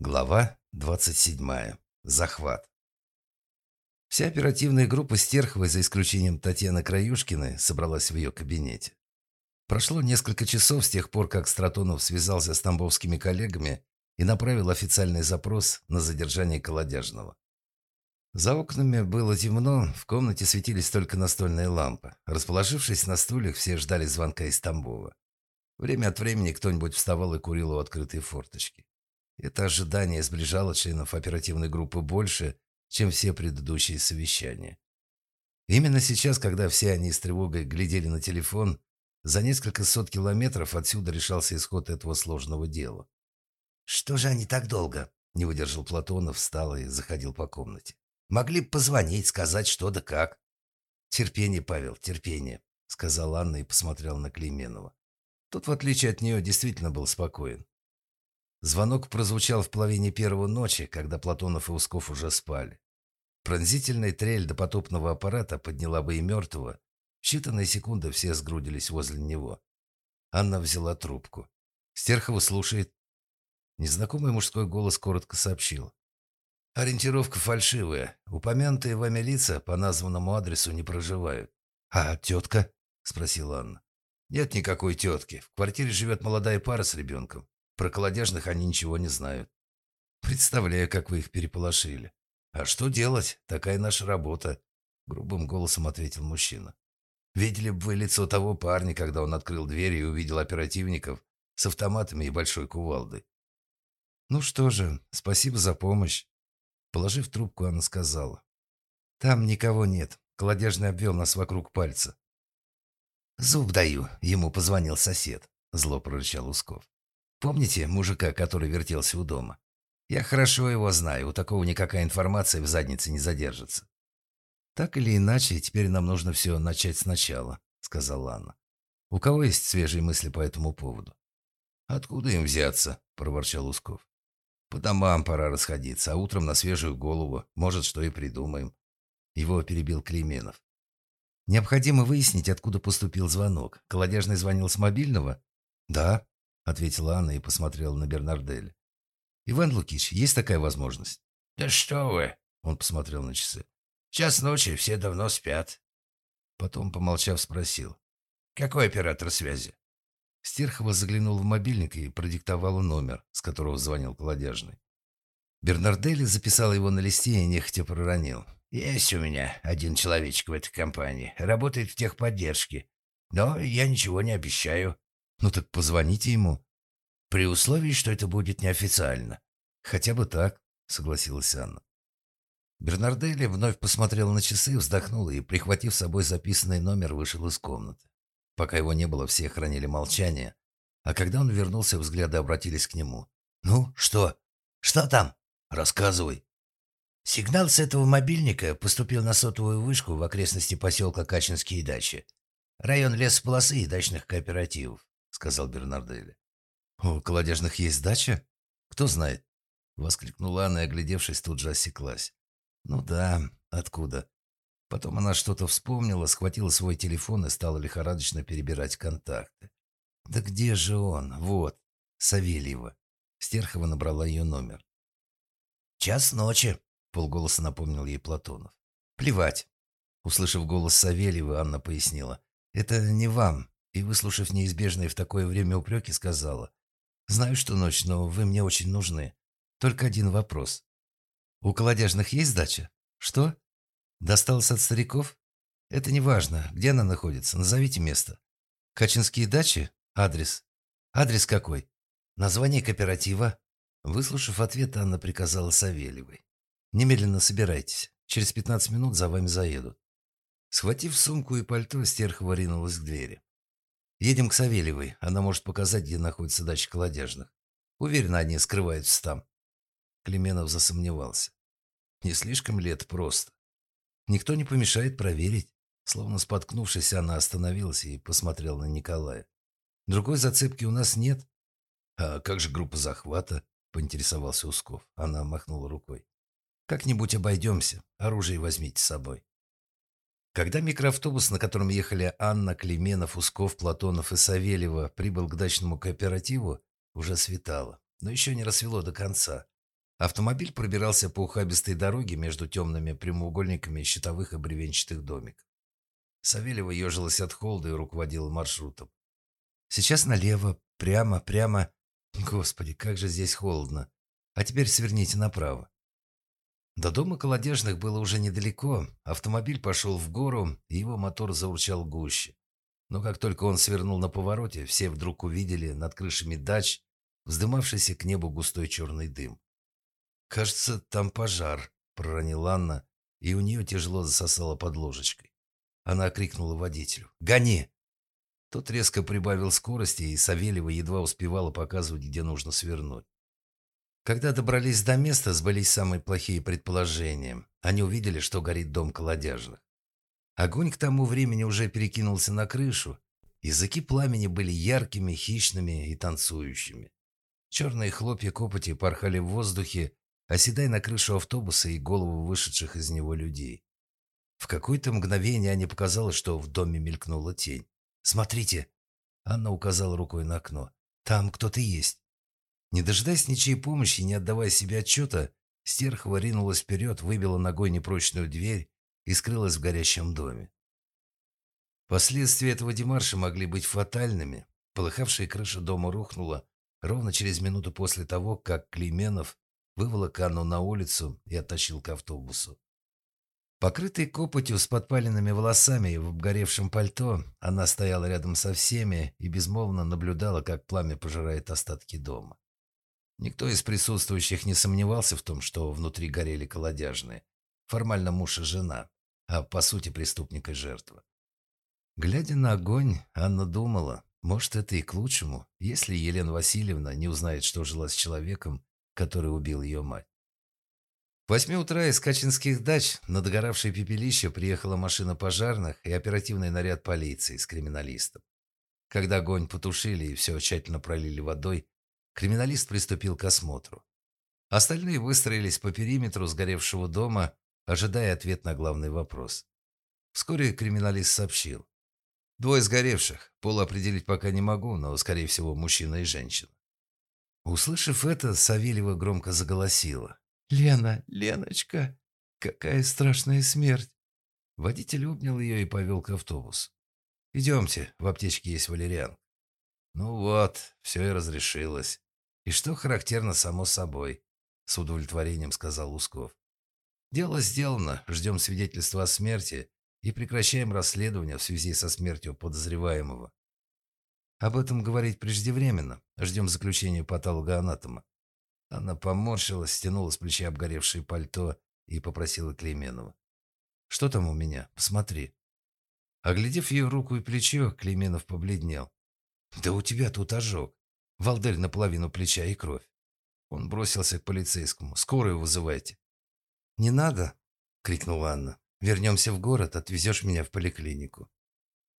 Глава 27. Захват. Вся оперативная группа Стерховой, за исключением Татьяны Краюшкиной, собралась в ее кабинете. Прошло несколько часов с тех пор, как Стратонов связался с тамбовскими коллегами и направил официальный запрос на задержание Колодяжного. За окнами было темно, в комнате светились только настольные лампы. Расположившись на стульях, все ждали звонка из Тамбова. Время от времени кто-нибудь вставал и курил у открытой форточки. Это ожидание сближало членов оперативной группы больше, чем все предыдущие совещания. Именно сейчас, когда все они с тревогой глядели на телефон, за несколько сот километров отсюда решался исход этого сложного дела. «Что же они так долго?» – не выдержал Платонов, встал и заходил по комнате. «Могли бы позвонить, сказать, что да как». «Терпение, Павел, терпение», – сказала Анна и посмотрел на Клейменова. Тот, в отличие от нее, действительно был спокоен. Звонок прозвучал в половине первого ночи, когда Платонов и Усков уже спали. Пронзительная трель допотопного аппарата подняла бы и мертвого. В считанные секунды все сгрудились возле него. Анна взяла трубку. Стерхова слушает. Незнакомый мужской голос коротко сообщил. «Ориентировка фальшивая. Упомянутые вами лица по названному адресу не проживают». «А тетка?» – спросила Анна. «Нет никакой тетки. В квартире живет молодая пара с ребенком. Про колодяжных они ничего не знают. Представляю, как вы их переполошили. А что делать? Такая наша работа, грубым голосом ответил мужчина. Видели бы вы лицо того парня, когда он открыл дверь и увидел оперативников с автоматами и большой кувалдой. Ну что же, спасибо за помощь. Положив трубку, она сказала. Там никого нет. Колодяжный обвел нас вокруг пальца. «Зуб даю», — ему позвонил сосед, — зло прорычал Усков. Помните мужика, который вертелся у дома? Я хорошо его знаю, у такого никакая информация в заднице не задержится. Так или иначе, теперь нам нужно все начать сначала, сказала Анна. У кого есть свежие мысли по этому поводу? Откуда им взяться? проворчал Усков. По домам пора расходиться, а утром на свежую голову, может, что и придумаем. Его перебил Клейменов. Необходимо выяснить, откуда поступил звонок. Колодяжный звонил с мобильного? Да, ответила Анна и посмотрела на Бернардель. «Иван Лукич, есть такая возможность?» «Да что вы!» — он посмотрел на часы. «Час ночи, все давно спят». Потом, помолчав, спросил. «Какой оператор связи?» Стерхова заглянул в мобильник и продиктовала номер, с которого звонил колодяжный. Бернардели записал его на листе и нехотя проронил. «Есть у меня один человечек в этой компании. Работает в техподдержке. Но я ничего не обещаю. Ну так позвоните ему. При условии, что это будет неофициально. Хотя бы так, согласилась Анна. Бернардели вновь посмотрел на часы, вздохнул и, прихватив с собой записанный номер, вышел из комнаты. Пока его не было, все хранили молчание, а когда он вернулся, взгляды обратились к нему. «Ну, что? Что там? Рассказывай». Сигнал с этого мобильника поступил на сотовую вышку в окрестности поселка Качинские дачи. Район лесополосы и дачных кооперативов сказал Бернарделли. «У колодяжных есть дача? Кто знает?» Воскликнула она и, оглядевшись, тут же осеклась. «Ну да, откуда?» Потом она что-то вспомнила, схватила свой телефон и стала лихорадочно перебирать контакты. «Да где же он? Вот, Савельева». Стерхова набрала ее номер. «Час ночи», — полголоса напомнил ей Платонов. «Плевать». Услышав голос Савельева, Анна пояснила. «Это не вам и, выслушав неизбежные в такое время упреки, сказала, «Знаю, что ночь, но вы мне очень нужны. Только один вопрос. У колодяжных есть дача? Что? Досталось от стариков? Это не важно. Где она находится? Назовите место. Качинские дачи? Адрес. Адрес какой? Название кооператива?» Выслушав ответ, Анна приказала Савельевой. «Немедленно собирайтесь. Через 15 минут за вами заедут». Схватив сумку и пальто, Стерхова ринулась к двери. Едем к Савельевой. Она может показать, где находится дача колодяжных. Уверена, они скрываются там. Клеменов засомневался. Не слишком ли это просто? Никто не помешает проверить. Словно споткнувшись, она остановилась и посмотрела на Николая. Другой зацепки у нас нет. А как же группа захвата? Поинтересовался Усков. Она махнула рукой. Как-нибудь обойдемся. Оружие возьмите с собой. Когда микроавтобус, на котором ехали Анна, Клеменов, Усков, Платонов и Савельева, прибыл к дачному кооперативу, уже светало, но еще не рассвело до конца. Автомобиль пробирался по ухабистой дороге между темными прямоугольниками щитовых и бревенчатых домиков. Савельева ежилась от холода и руководила маршрутом. «Сейчас налево, прямо, прямо. Господи, как же здесь холодно. А теперь сверните направо». До дома колодежных было уже недалеко. Автомобиль пошел в гору, и его мотор заурчал гуще. Но как только он свернул на повороте, все вдруг увидели над крышами дач вздымавшийся к небу густой черный дым. «Кажется, там пожар», — проронила Анна, и у нее тяжело засосало под ложечкой. Она крикнула водителю. «Гони!» Тот резко прибавил скорости, и Савельева едва успевала показывать, где нужно свернуть. Когда добрались до места, сбылись самые плохие предположения. Они увидели, что горит дом колодяжных. Огонь к тому времени уже перекинулся на крышу. Языки пламени были яркими, хищными и танцующими. Черные хлопья копоти порхали в воздухе, оседая на крышу автобуса и голову вышедших из него людей. В какое-то мгновение Ане показалось, что в доме мелькнула тень. «Смотрите!» Анна указала рукой на окно. «Там кто-то есть». Не дожидаясь ничьей помощи и не отдавая себе отчета, Стерхова ринулась вперед, выбила ногой непрочную дверь и скрылась в горящем доме. Последствия этого демарша могли быть фатальными. Полыхавшая крыша дома рухнула ровно через минуту после того, как Клейменов выволок Анну на улицу и оттащил к автобусу. Покрытой копотью с подпаленными волосами и в обгоревшем пальто, она стояла рядом со всеми и безмолвно наблюдала, как пламя пожирает остатки дома. Никто из присутствующих не сомневался в том, что внутри горели колодяжные. Формально муж и жена, а по сути преступник и жертва. Глядя на огонь, Анна думала, может, это и к лучшему, если Елена Васильевна не узнает, что жила с человеком, который убил ее мать. В восьми утра из Качинских дач на догоравшее пепелище приехала машина пожарных и оперативный наряд полиции с криминалистом. Когда огонь потушили и все тщательно пролили водой, криминалист приступил к осмотру. Остальные выстроились по периметру сгоревшего дома, ожидая ответ на главный вопрос. Вскоре криминалист сообщил. Двое сгоревших. Пол определить пока не могу, но, скорее всего, мужчина и женщина. Услышав это, Савельева громко заголосила. «Лена, Леночка, какая страшная смерть!» Водитель обнял ее и повел к автобусу. «Идемте, в аптечке есть валериан». «Ну вот, все и разрешилось. И что характерно само собой», — с удовлетворением сказал Усков. «Дело сделано, ждем свидетельства о смерти и прекращаем расследование в связи со смертью подозреваемого. Об этом говорить преждевременно. Ждем заключения патологоанатома. Она поморщилась, стянула с плеча обгоревшее пальто и попросила Клейменова. «Что там у меня? Посмотри». Оглядев ее руку и плечо, Клейменов побледнел. «Да у тебя тут ожог. Валдель наполовину плеча и кровь». Он бросился к полицейскому. «Скорую вызывайте». «Не надо!» — крикнула Анна. «Вернемся в город, отвезешь меня в поликлинику».